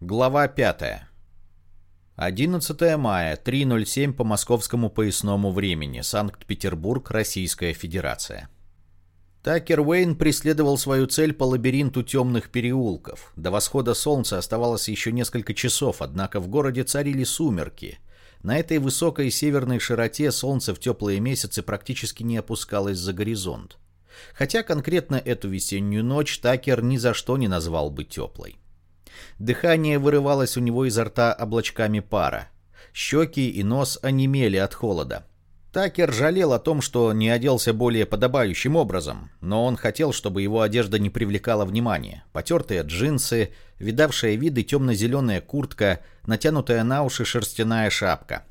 Глава 5. 11 мая, 3.07 по московскому поясному времени, Санкт-Петербург, Российская Федерация. Такер Уэйн преследовал свою цель по лабиринту темных переулков. До восхода солнца оставалось еще несколько часов, однако в городе царили сумерки. На этой высокой северной широте солнце в теплые месяцы практически не опускалось за горизонт. Хотя конкретно эту весеннюю ночь Такер ни за что не назвал бы теплой. Дыхание вырывалось у него изо рта облачками пара. Щеки и нос онемели от холода. Такер жалел о том, что не оделся более подобающим образом, но он хотел, чтобы его одежда не привлекала внимания. Потертые джинсы, видавшие виды темно-зеленая куртка, натянутая на уши шерстяная шапка.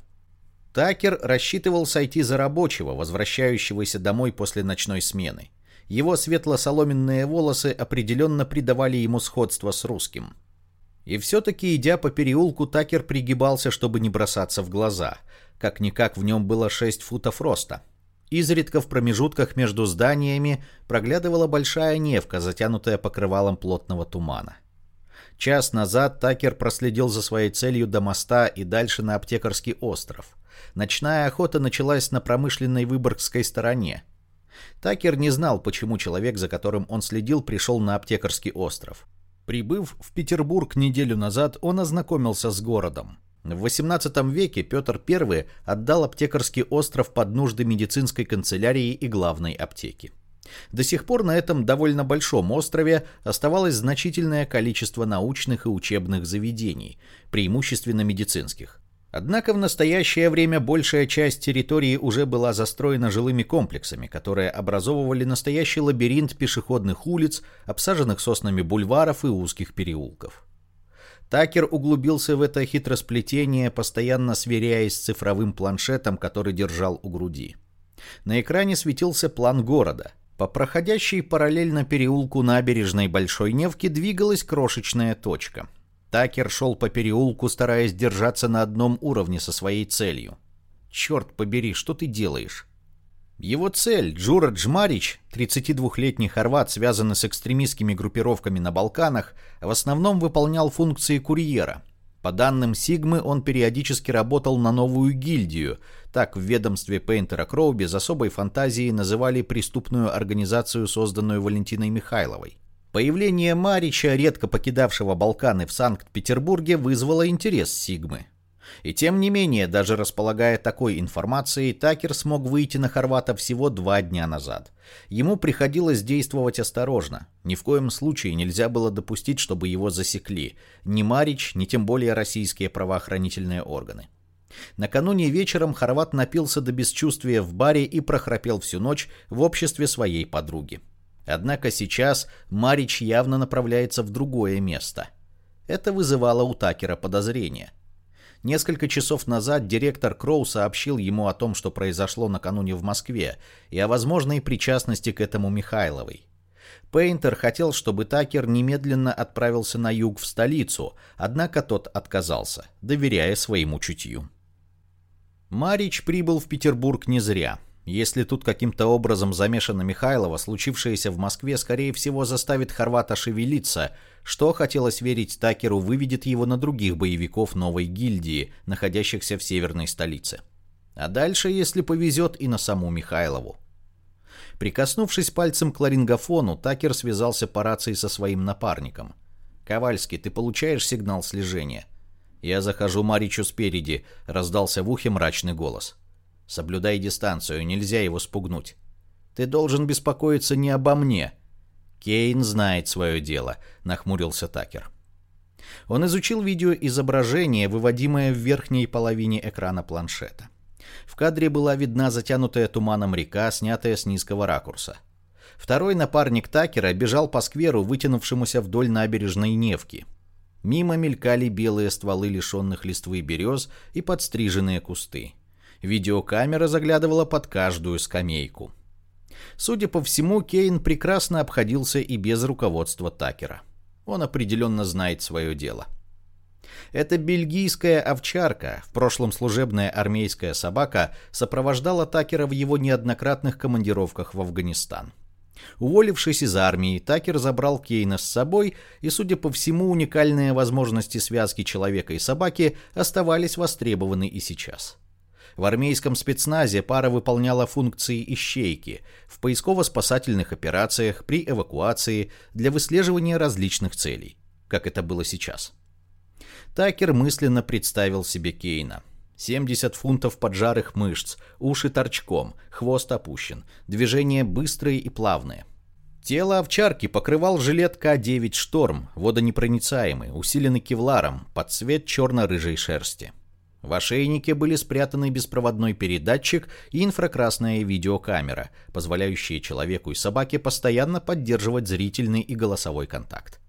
Такер рассчитывал сойти за рабочего, возвращающегося домой после ночной смены. Его светло-соломенные волосы определенно придавали ему сходство с русским. И все-таки, идя по переулку, Такер пригибался, чтобы не бросаться в глаза. Как-никак в нем было 6 футов роста. Изредка в промежутках между зданиями проглядывала большая невка, затянутая покрывалом плотного тумана. Час назад Такер проследил за своей целью до моста и дальше на Аптекарский остров. Ночная охота началась на промышленной Выборгской стороне. Такер не знал, почему человек, за которым он следил, пришел на Аптекарский остров. Прибыв в Петербург неделю назад, он ознакомился с городом. В XVIII веке Петр I отдал аптекарский остров под нужды медицинской канцелярии и главной аптеки. До сих пор на этом довольно большом острове оставалось значительное количество научных и учебных заведений, преимущественно медицинских. Однако в настоящее время большая часть территории уже была застроена жилыми комплексами, которые образовывали настоящий лабиринт пешеходных улиц, обсаженных соснами бульваров и узких переулков. Такер углубился в это хитросплетение, постоянно сверяясь с цифровым планшетом, который держал у груди. На экране светился план города. По проходящей параллельно переулку набережной Большой Невки двигалась крошечная точка – Такер шел по переулку, стараясь держаться на одном уровне со своей целью. «Черт побери, что ты делаешь?» Его цель, Джура Джмарич, 32-летний хорват, связанный с экстремистскими группировками на Балканах, в основном выполнял функции курьера. По данным Сигмы, он периодически работал на новую гильдию. Так в ведомстве Пейнтера Кроу без особой фантазии называли преступную организацию, созданную Валентиной Михайловой. Появление Марича, редко покидавшего Балканы в Санкт-Петербурге, вызвало интерес Сигмы. И тем не менее, даже располагая такой информацией, Такер смог выйти на Хорвата всего два дня назад. Ему приходилось действовать осторожно. Ни в коем случае нельзя было допустить, чтобы его засекли. Ни Марич, ни тем более российские правоохранительные органы. Накануне вечером Хорват напился до бесчувствия в баре и прохрапел всю ночь в обществе своей подруги. Однако сейчас Марич явно направляется в другое место. Это вызывало у Такера подозрения. Несколько часов назад директор Кроу сообщил ему о том, что произошло накануне в Москве, и о возможной причастности к этому Михайловой. Пейнтер хотел, чтобы Такер немедленно отправился на юг в столицу, однако тот отказался, доверяя своему чутью. Марич прибыл в Петербург не зря – если тут каким-то образом замешана Михайлова, случившееся в Москве, скорее всего, заставит Хорвата шевелиться, что, хотелось верить Такеру, выведет его на других боевиков новой гильдии, находящихся в северной столице. А дальше, если повезет, и на саму Михайлову. Прикоснувшись пальцем к ларингофону, Такер связался по рации со своим напарником. «Ковальский, ты получаешь сигнал слежения?» «Я захожу Маричу спереди», — раздался в ухе мрачный голос. Соблюдай дистанцию, нельзя его спугнуть. Ты должен беспокоиться не обо мне. Кейн знает свое дело, нахмурился Такер. Он изучил видеоизображение, выводимое в верхней половине экрана планшета. В кадре была видна затянутая туманом река, снятая с низкого ракурса. Второй напарник Такера бежал по скверу, вытянувшемуся вдоль набережной Невки. Мимо мелькали белые стволы лишенных листвы берез и подстриженные кусты. Видеокамера заглядывала под каждую скамейку. Судя по всему, Кейн прекрасно обходился и без руководства Такера. Он определенно знает свое дело. Эта бельгийская овчарка, в прошлом служебная армейская собака, сопровождала Такера в его неоднократных командировках в Афганистан. Уволившись из армии, Такер забрал Кейна с собой, и, судя по всему, уникальные возможности связки человека и собаки оставались востребованы и сейчас. В армейском спецназе пара выполняла функции ищейки в поисково-спасательных операциях, при эвакуации, для выслеживания различных целей, как это было сейчас. Такер мысленно представил себе Кейна. 70 фунтов поджарых мышц, уши торчком, хвост опущен, движения быстрые и плавные. Тело овчарки покрывал жилет К-9 «Шторм», водонепроницаемый, усиленный кевларом, под цвет черно-рыжей шерсти. В ошейнике были спрятаны беспроводной передатчик и инфракрасная видеокамера, позволяющие человеку и собаке постоянно поддерживать зрительный и голосовой контакт.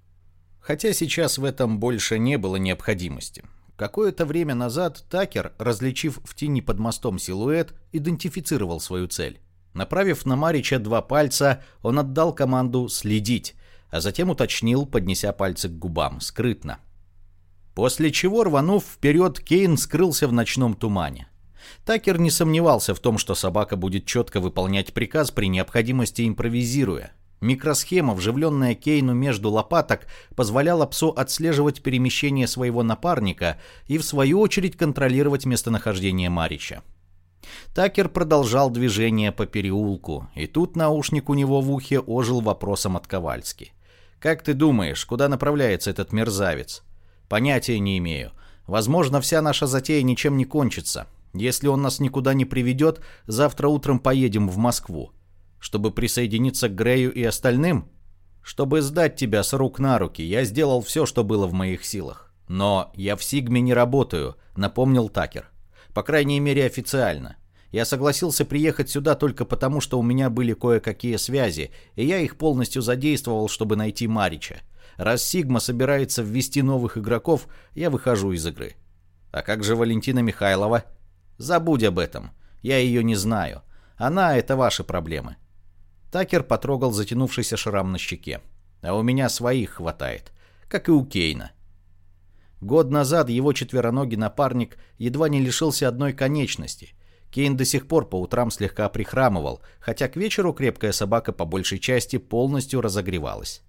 Хотя сейчас в этом больше не было необходимости. Какое-то время назад Такер, различив в тени под мостом силуэт, идентифицировал свою цель. Направив на Марича два пальца, он отдал команду «следить», а затем уточнил, поднеся пальцы к губам, скрытно. После чего, рванув вперед, Кейн скрылся в ночном тумане. Такер не сомневался в том, что собака будет четко выполнять приказ при необходимости импровизируя. Микросхема, вживленная Кейну между лопаток, позволяла псу отслеживать перемещение своего напарника и, в свою очередь, контролировать местонахождение Марича. Такер продолжал движение по переулку, и тут наушник у него в ухе ожил вопросом от Ковальски. «Как ты думаешь, куда направляется этот мерзавец?» «Понятия не имею. Возможно, вся наша затея ничем не кончится. Если он нас никуда не приведет, завтра утром поедем в Москву. Чтобы присоединиться к Грею и остальным? Чтобы сдать тебя с рук на руки, я сделал все, что было в моих силах. Но я в Сигме не работаю, напомнил Такер. По крайней мере официально. Я согласился приехать сюда только потому, что у меня были кое-какие связи, и я их полностью задействовал, чтобы найти Марича. Раз Сигма собирается ввести новых игроков, я выхожу из игры. А как же Валентина Михайлова? Забудь об этом. Я ее не знаю. Она — это ваши проблемы. Такер потрогал затянувшийся шрам на щеке. А у меня своих хватает, как и у Кейна. Год назад его четвероногий напарник едва не лишился одной конечности. Кейн до сих пор по утрам слегка прихрамывал, хотя к вечеру крепкая собака по большей части полностью разогревалась.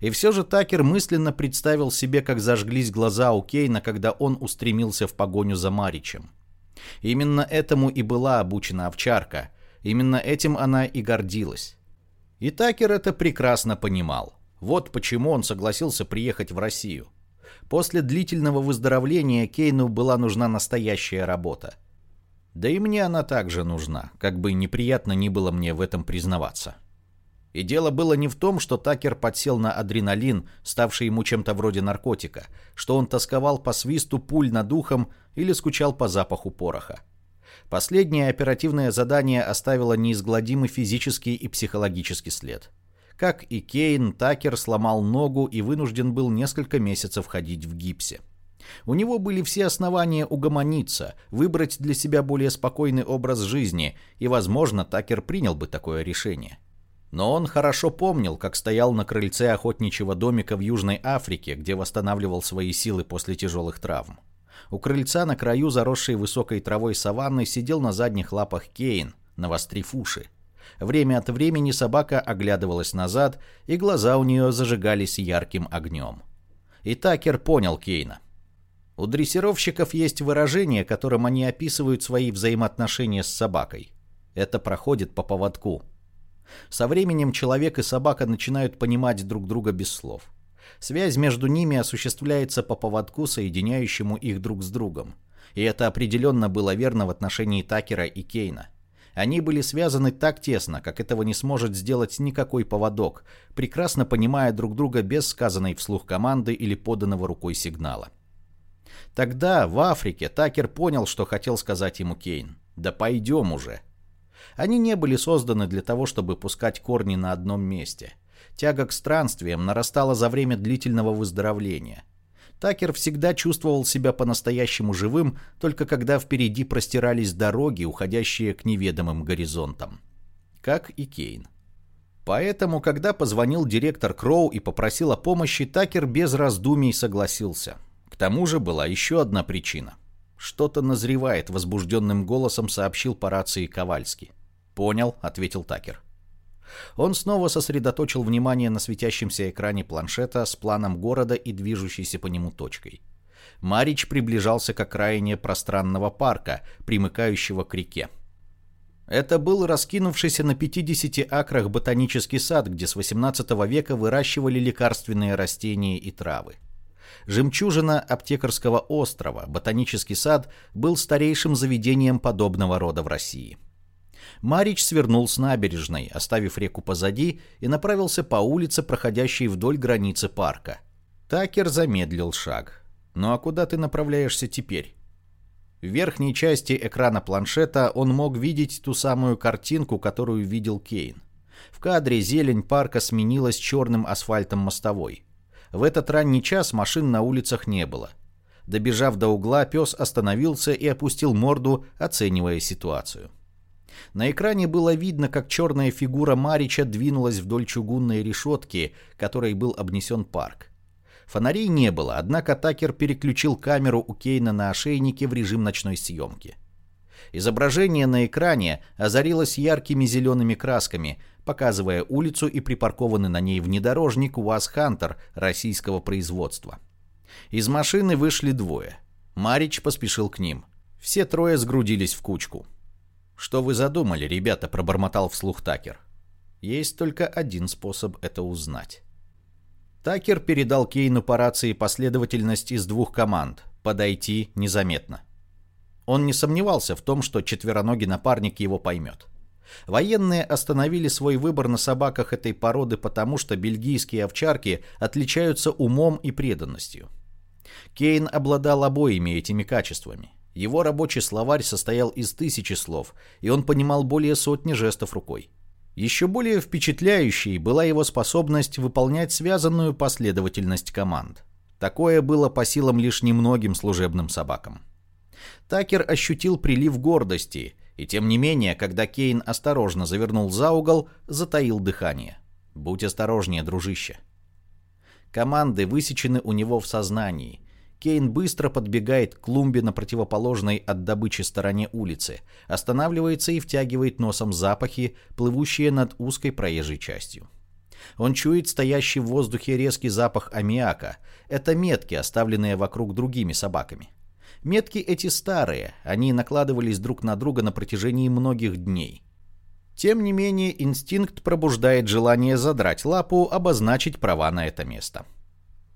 И все же Такер мысленно представил себе, как зажглись глаза у Кейна, когда он устремился в погоню за Маричем. Именно этому и была обучена овчарка — Именно этим она и гордилась. И Такер это прекрасно понимал. Вот почему он согласился приехать в Россию. После длительного выздоровления Кейну была нужна настоящая работа. Да и мне она также нужна, как бы неприятно ни было мне в этом признаваться. И дело было не в том, что Такер подсел на адреналин, ставший ему чем-то вроде наркотика, что он тосковал по свисту пуль над ухом или скучал по запаху пороха. Последнее оперативное задание оставило неизгладимый физический и психологический след. Как и Кейн, Такер сломал ногу и вынужден был несколько месяцев ходить в гипсе. У него были все основания угомониться, выбрать для себя более спокойный образ жизни, и, возможно, Такер принял бы такое решение. Но он хорошо помнил, как стоял на крыльце охотничьего домика в Южной Африке, где восстанавливал свои силы после тяжелых травм. У крыльца на краю заросшей высокой травой саванны сидел на задних лапах Кейн, навострив уши. Время от времени собака оглядывалась назад, и глаза у нее зажигались ярким огнем. И Такер понял Кейна. У дрессировщиков есть выражение, которым они описывают свои взаимоотношения с собакой. Это проходит по поводку. Со временем человек и собака начинают понимать друг друга без слов. Связь между ними осуществляется по поводку, соединяющему их друг с другом. И это определенно было верно в отношении Такера и Кейна. Они были связаны так тесно, как этого не сможет сделать никакой поводок, прекрасно понимая друг друга без сказанной вслух команды или поданного рукой сигнала. Тогда, в Африке, Такер понял, что хотел сказать ему Кейн. «Да пойдем уже». Они не были созданы для того, чтобы пускать корни на одном месте. Тяга к странствиям нарастала за время длительного выздоровления. Такер всегда чувствовал себя по-настоящему живым, только когда впереди простирались дороги, уходящие к неведомым горизонтам. Как и Кейн. Поэтому, когда позвонил директор Кроу и попросил о помощи, Такер без раздумий согласился. К тому же была еще одна причина. «Что-то назревает», — возбужденным голосом сообщил по рации Ковальский. «Понял», — ответил Такер. Он снова сосредоточил внимание на светящемся экране планшета с планом города и движущейся по нему точкой. Марич приближался к окраине пространного парка, примыкающего к реке. Это был раскинувшийся на 50 акрах ботанический сад, где с 18 века выращивали лекарственные растения и травы. Жемчужина аптекарского острова, ботанический сад, был старейшим заведением подобного рода в России. Марич свернул с набережной, оставив реку позади, и направился по улице, проходящей вдоль границы парка. Такер замедлил шаг. «Ну а куда ты направляешься теперь?» В верхней части экрана планшета он мог видеть ту самую картинку, которую видел Кейн. В кадре зелень парка сменилась черным асфальтом мостовой. В этот ранний час машин на улицах не было. Добежав до угла, пес остановился и опустил морду, оценивая ситуацию. На экране было видно, как черная фигура Марича двинулась вдоль чугунной решетки, которой был обнесен парк. Фонарей не было, однако Такер переключил камеру у Кейна на ошейнике в режим ночной съемки. Изображение на экране озарилось яркими зелеными красками, показывая улицу и припаркованный на ней внедорожник УАЗ «Хантер» российского производства. Из машины вышли двое. Марич поспешил к ним. Все трое сгрудились в кучку. «Что вы задумали, ребята?» – пробормотал вслух Такер. «Есть только один способ это узнать». Такер передал Кейну по рации последовательность из двух команд «подойти незаметно». Он не сомневался в том, что четвероногий напарник его поймет. Военные остановили свой выбор на собаках этой породы потому, что бельгийские овчарки отличаются умом и преданностью. Кейн обладал обоими этими качествами. Его рабочий словарь состоял из тысячи слов, и он понимал более сотни жестов рукой. Еще более впечатляющей была его способность выполнять связанную последовательность команд. Такое было по силам лишь немногим служебным собакам. Такер ощутил прилив гордости, и тем не менее, когда Кейн осторожно завернул за угол, затаил дыхание. «Будь осторожнее, дружище». Команды высечены у него в сознании, Кейн быстро подбегает к клумбе на противоположной от добычи стороне улицы, останавливается и втягивает носом запахи, плывущие над узкой проезжей частью. Он чует стоящий в воздухе резкий запах аммиака. Это метки, оставленные вокруг другими собаками. Метки эти старые, они накладывались друг на друга на протяжении многих дней. Тем не менее, инстинкт пробуждает желание задрать лапу, обозначить права на это место.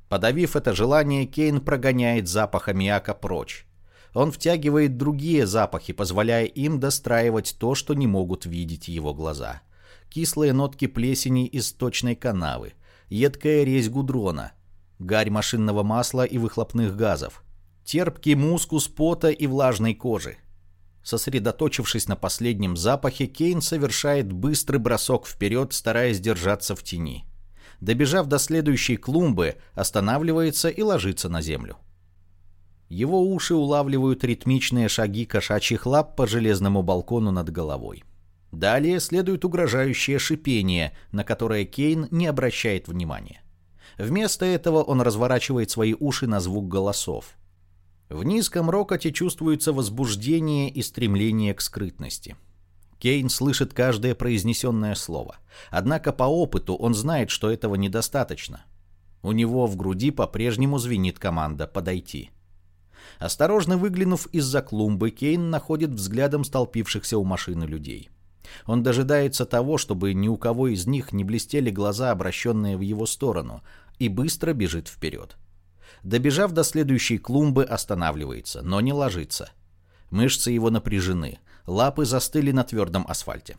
Подавив это желание, Кейн прогоняет запах аммиака прочь. Он втягивает другие запахи, позволяя им достраивать то, что не могут видеть его глаза. Кислые нотки плесени из сточной канавы, едкая резь гудрона, гарь машинного масла и выхлопных газов, терпкий мускус пота и влажной кожи. Сосредоточившись на последнем запахе, Кейн совершает быстрый бросок вперед, стараясь держаться в тени добежав до следующей клумбы, останавливается и ложится на землю. Его уши улавливают ритмичные шаги кошачьих лап по железному балкону над головой. Далее следует угрожающее шипение, на которое Кейн не обращает внимания. Вместо этого он разворачивает свои уши на звук голосов. В низком рокоте чувствуется возбуждение и стремление к скрытности. Кейн слышит каждое произнесенное слово. Однако по опыту он знает, что этого недостаточно. У него в груди по-прежнему звенит команда «подойти». Осторожно выглянув из-за клумбы, Кейн находит взглядом столпившихся у машины людей. Он дожидается того, чтобы ни у кого из них не блестели глаза, обращенные в его сторону, и быстро бежит вперед. Добежав до следующей клумбы, останавливается, но не ложится. Мышцы его напряжены, лапы застыли на твердом асфальте.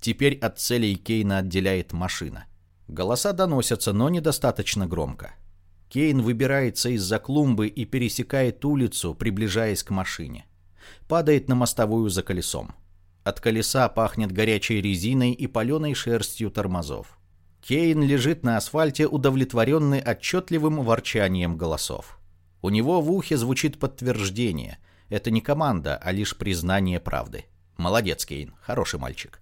Теперь от целей Кейна отделяет машина. Голоса доносятся, но недостаточно громко. Кейн выбирается из-за клумбы и пересекает улицу, приближаясь к машине. Падает на мостовую за колесом. От колеса пахнет горячей резиной и паленой шерстью тормозов. Кейн лежит на асфальте, удовлетворенный отчетливым ворчанием голосов. У него в ухе звучит подтверждение. Это не команда, а лишь признание правды. Молодец, Кейн, хороший мальчик.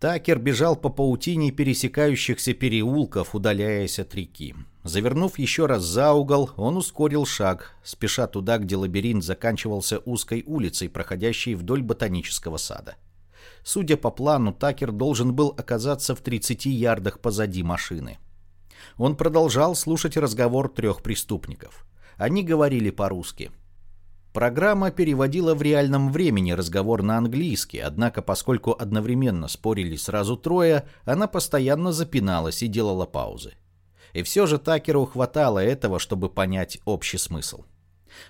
Такер бежал по паутине пересекающихся переулков, удаляясь от реки. Завернув еще раз за угол, он ускорил шаг, спеша туда, где лабиринт заканчивался узкой улицей, проходящей вдоль ботанического сада. Судя по плану, Такер должен был оказаться в 30 ярдах позади машины. Он продолжал слушать разговор трех преступников. Они говорили по-русски. Программа переводила в реальном времени разговор на английский, однако поскольку одновременно спорили сразу трое, она постоянно запиналась и делала паузы. И все же Такеру хватало этого, чтобы понять общий смысл.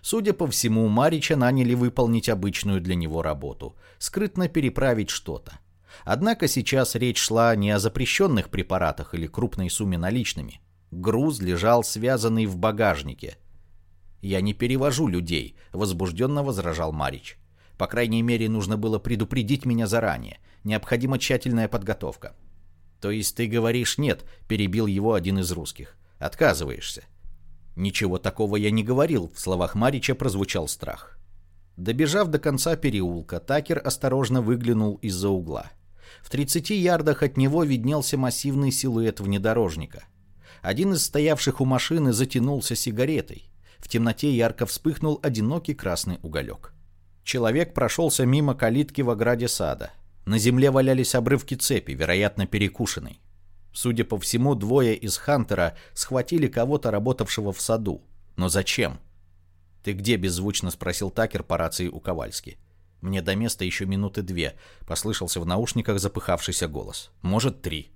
Судя по всему, Марича наняли выполнить обычную для него работу – скрытно переправить что-то. Однако сейчас речь шла не о запрещенных препаратах или крупной сумме наличными. Груз лежал связанный в багажнике. «Я не перевожу людей», — возбужденно возражал Марич. «По крайней мере, нужно было предупредить меня заранее. Необходима тщательная подготовка». «То есть ты говоришь «нет», — перебил его один из русских. «Отказываешься». «Ничего такого я не говорил», — в словах Марича прозвучал страх. Добежав до конца переулка, Такер осторожно выглянул из-за угла. В 30 ярдах от него виднелся массивный силуэт внедорожника. Один из стоявших у машины затянулся сигаретой. В темноте ярко вспыхнул одинокий красный уголек. Человек прошелся мимо калитки в ограде сада. На земле валялись обрывки цепи, вероятно, перекушенной. Судя по всему, двое из Хантера схватили кого-то, работавшего в саду. Но зачем? «Ты где?» – беззвучно спросил Такер по рации у Ковальски. «Мне до места еще минуты две», — послышался в наушниках запыхавшийся голос. «Может, три».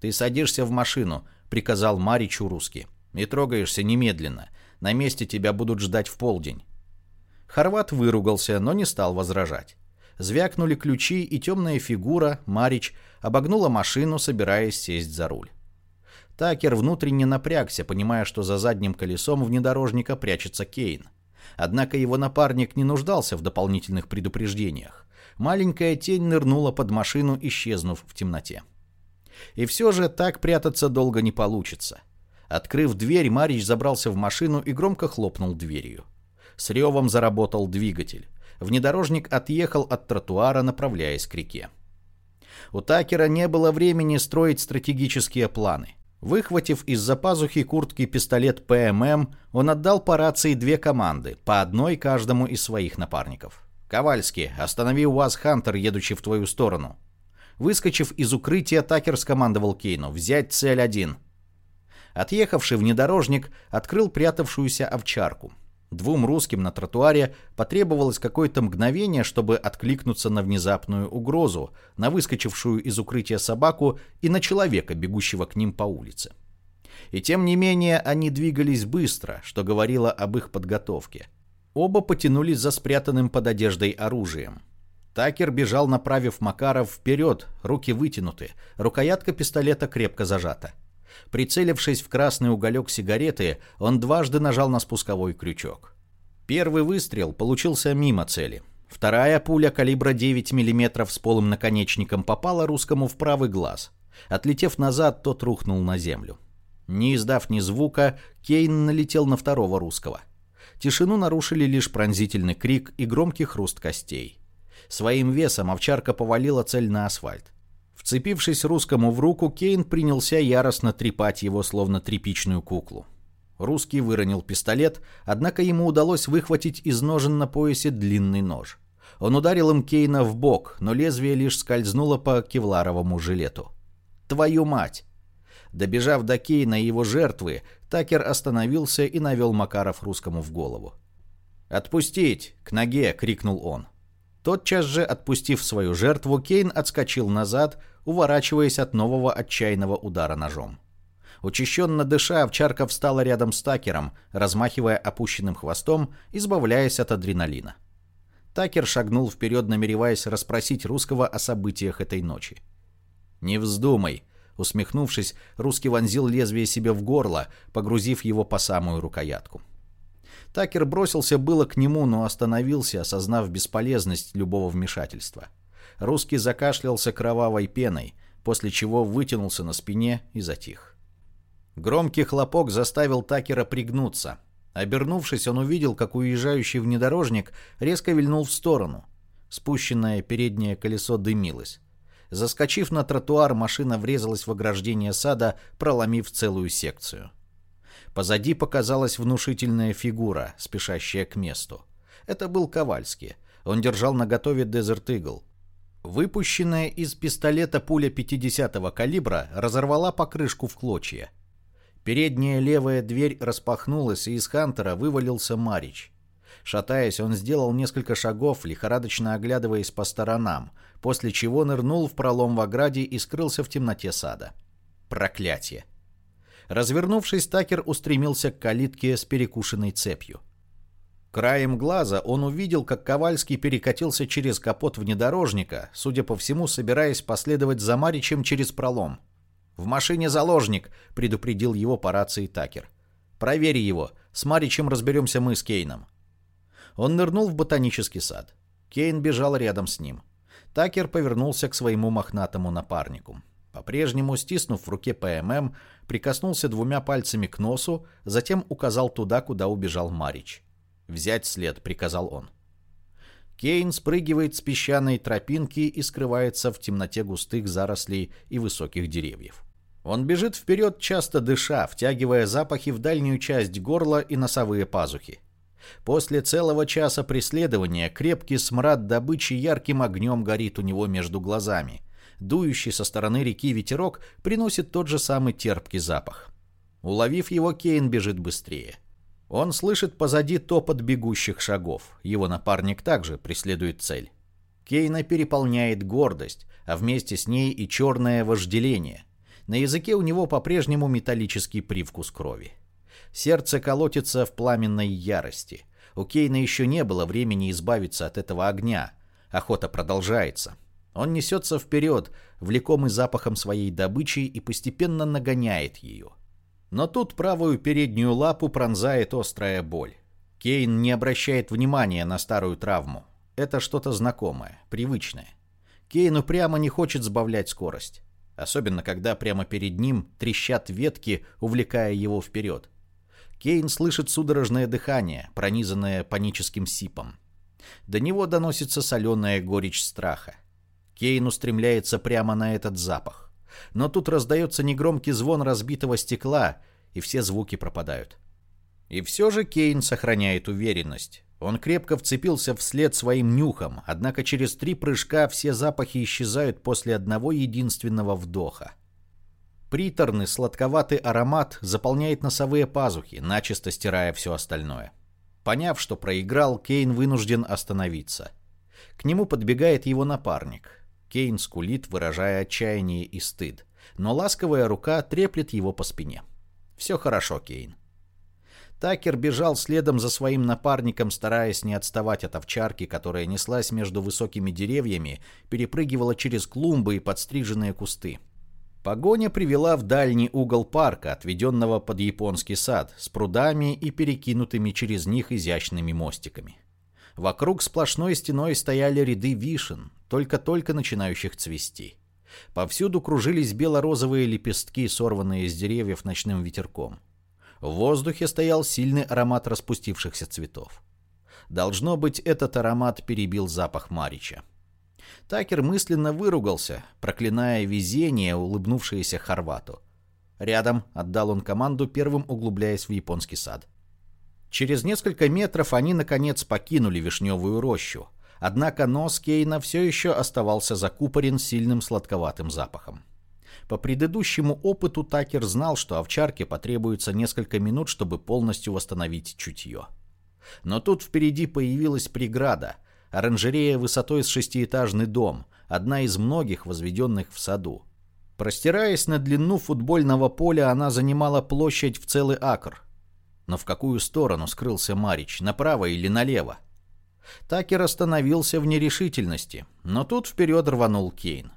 «Ты садишься в машину», — приказал Маричу русский. «И трогаешься немедленно. На месте тебя будут ждать в полдень». Хорват выругался, но не стал возражать. Звякнули ключи, и темная фигура, Марич, обогнула машину, собираясь сесть за руль. Такер внутренне напрягся, понимая, что за задним колесом внедорожника прячется Кейн. Однако его напарник не нуждался в дополнительных предупреждениях. Маленькая тень нырнула под машину, исчезнув в темноте. И все же так прятаться долго не получится. Открыв дверь, Марич забрался в машину и громко хлопнул дверью. С ревом заработал двигатель. Внедорожник отъехал от тротуара, направляясь к реке. У Такера не было времени строить стратегические планы. Выхватив из-за пазухи куртки пистолет ПММ, он отдал по рации две команды, по одной каждому из своих напарников. «Ковальский, останови УАЗ Хантер, едущий в твою сторону». Выскочив из укрытия, Такер скомандовал Кейну «Взять цель один». Отъехавший внедорожник открыл прятавшуюся овчарку. Двум русским на тротуаре потребовалось какое-то мгновение, чтобы откликнуться на внезапную угрозу, на выскочившую из укрытия собаку и на человека, бегущего к ним по улице. И тем не менее они двигались быстро, что говорило об их подготовке. Оба потянулись за спрятанным под одеждой оружием. Такер бежал, направив Макаров вперед, руки вытянуты, рукоятка пистолета крепко зажата. Прицелившись в красный уголек сигареты, он дважды нажал на спусковой крючок. Первый выстрел получился мимо цели. Вторая пуля калибра 9 мм с полым наконечником попала русскому в правый глаз. Отлетев назад, тот рухнул на землю. Не издав ни звука, Кейн налетел на второго русского. Тишину нарушили лишь пронзительный крик и громкий хруст костей. Своим весом овчарка повалила цель на асфальт. Вцепившись русскому в руку, Кейн принялся яростно трепать его, словно тряпичную куклу. Русский выронил пистолет, однако ему удалось выхватить из ножен на поясе длинный нож. Он ударил им Кейна в бок, но лезвие лишь скользнуло по кевларовому жилету. «Твою мать!» Добежав до Кейна и его жертвы, Такер остановился и навел Макаров русскому в голову. «Отпустить! К ноге!» — крикнул он. Тотчас же, отпустив свою жертву, Кейн отскочил назад, уворачиваясь от нового отчаянного удара ножом. Учащенно дыша, овчарка встала рядом с Такером, размахивая опущенным хвостом, избавляясь от адреналина. Такер шагнул вперед, намереваясь расспросить русского о событиях этой ночи. «Не вздумай!» Усмехнувшись, русский вонзил лезвие себе в горло, погрузив его по самую рукоятку. Такер бросился было к нему, но остановился, осознав бесполезность любого вмешательства. Русский закашлялся кровавой пеной, после чего вытянулся на спине и затих. Громкий хлопок заставил Такера пригнуться. Обернувшись, он увидел, как уезжающий внедорожник резко вильнул в сторону. Спущенное переднее колесо дымилось. Заскочив на тротуар, машина врезалась в ограждение сада, проломив целую секцию. Позади показалась внушительная фигура, спешащая к месту. Это был Ковальский. Он держал наготове Desert Eagle. Выпущенная из пистолета пуля 50-го калибра разорвала покрышку в клочья. Передняя левая дверь распахнулась, и из Хантера вывалился Марич. Шатаясь, он сделал несколько шагов, лихорадочно оглядываясь по сторонам, после чего нырнул в пролом в ограде и скрылся в темноте сада. Проклятие! Развернувшись, Такер устремился к калитке с перекушенной цепью. Краем глаза он увидел, как Ковальский перекатился через капот внедорожника, судя по всему, собираясь последовать за Маричем через пролом. «В машине заложник», — предупредил его по рации Такер. «Проверь его. С Маричем разберемся мы с Кейном». Он нырнул в ботанический сад. Кейн бежал рядом с ним. Такер повернулся к своему мохнатому напарнику. По-прежнему, стиснув в руке ПММ, прикоснулся двумя пальцами к носу, затем указал туда, куда убежал Марич. «Взять след», — приказал он. Кейн спрыгивает с песчаной тропинки и скрывается в темноте густых зарослей и высоких деревьев. Он бежит вперед, часто дыша, втягивая запахи в дальнюю часть горла и носовые пазухи. После целого часа преследования крепкий смрад добычи ярким огнем горит у него между глазами. Дующий со стороны реки ветерок приносит тот же самый терпкий запах. Уловив его, Кейн бежит быстрее. Он слышит позади топот бегущих шагов. Его напарник также преследует цель. Кейна переполняет гордость, а вместе с ней и черное вожделение. На языке у него по-прежнему металлический привкус крови. Сердце колотится в пламенной ярости. У Кейна еще не было времени избавиться от этого огня. Охота продолжается. Он несется вперед, влекомый запахом своей добычи и постепенно нагоняет ее. Но тут правую переднюю лапу пронзает острая боль. Кейн не обращает внимания на старую травму. Это что-то знакомое, привычное. Кейн упрямо не хочет сбавлять скорость. Особенно, когда прямо перед ним трещат ветки, увлекая его вперед. Кейн слышит судорожное дыхание, пронизанное паническим сипом. До него доносится соленая горечь страха. Кейн устремляется прямо на этот запах. Но тут раздается негромкий звон разбитого стекла, и все звуки пропадают. И все же Кейн сохраняет уверенность. Он крепко вцепился вслед своим нюхом, однако через три прыжка все запахи исчезают после одного единственного вдоха. Приторный сладковатый аромат заполняет носовые пазухи, начисто стирая все остальное. Поняв, что проиграл, Кейн вынужден остановиться. К нему подбегает его напарник. Кейн скулит, выражая отчаяние и стыд, но ласковая рука треплет его по спине. «Все хорошо, Кейн». Такер бежал следом за своим напарником, стараясь не отставать от овчарки, которая неслась между высокими деревьями, перепрыгивала через клумбы и подстриженные кусты. Погоня привела в дальний угол парка, отведенного под японский сад, с прудами и перекинутыми через них изящными мостиками. Вокруг сплошной стеной стояли ряды вишен, только-только начинающих цвести. Повсюду кружились бело-розовые лепестки, сорванные с деревьев ночным ветерком. В воздухе стоял сильный аромат распустившихся цветов. Должно быть, этот аромат перебил запах Марича. Такер мысленно выругался, проклиная везение, улыбнувшееся Хорвату. Рядом отдал он команду, первым углубляясь в японский сад. Через несколько метров они, наконец, покинули вишневую рощу. Однако нос Кейна все еще оставался закупорен сильным сладковатым запахом. По предыдущему опыту Такер знал, что овчарке потребуется несколько минут, чтобы полностью восстановить чутье. Но тут впереди появилась преграда. Оранжерея высотой с шестиэтажный дом, одна из многих возведенных в саду. Простираясь на длину футбольного поля, она занимала площадь в целый акр. Но в какую сторону скрылся Марич, направо или налево? Такер остановился в нерешительности, но тут вперед рванул Кейн.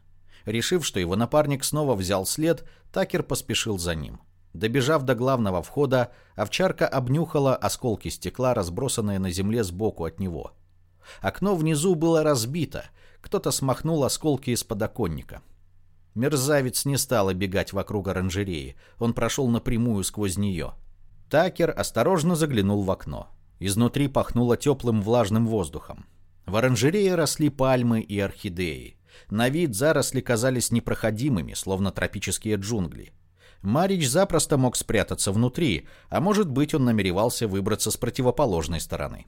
Решив, что его напарник снова взял след, Такер поспешил за ним. Добежав до главного входа, овчарка обнюхала осколки стекла, разбросанные на земле сбоку от него. Окно внизу было разбито, кто-то смахнул осколки из подоконника. Мерзавец не стал обегать вокруг оранжереи, он прошел напрямую сквозь нее. Такер осторожно заглянул в окно. Изнутри пахнуло теплым влажным воздухом. В оранжерее росли пальмы и орхидеи. На вид заросли казались непроходимыми, словно тропические джунгли. Марич запросто мог спрятаться внутри, а может быть он намеревался выбраться с противоположной стороны.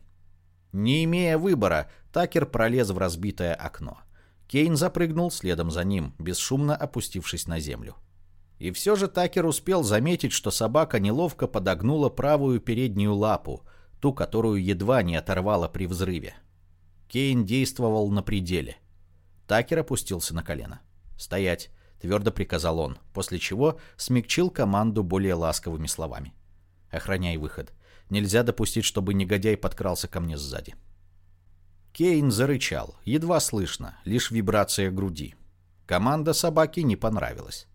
Не имея выбора, Такер пролез в разбитое окно. Кейн запрыгнул следом за ним, бесшумно опустившись на землю. И все же Такер успел заметить, что собака неловко подогнула правую переднюю лапу, ту, которую едва не оторвала при взрыве. Кейн действовал на пределе. Такер опустился на колено. «Стоять!» — твердо приказал он, после чего смягчил команду более ласковыми словами. «Охраняй выход. Нельзя допустить, чтобы негодяй подкрался ко мне сзади». Кейн зарычал, едва слышно, лишь вибрация груди. Команда собаки не понравилась.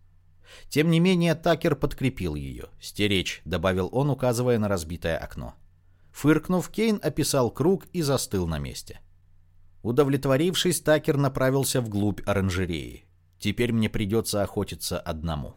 Тем не менее, Такер подкрепил ее. «Стеречь», — добавил он, указывая на разбитое окно. Фыркнув, Кейн описал круг и застыл на месте. Удовлетворившись, Такер направился вглубь оранжереи. «Теперь мне придется охотиться одному».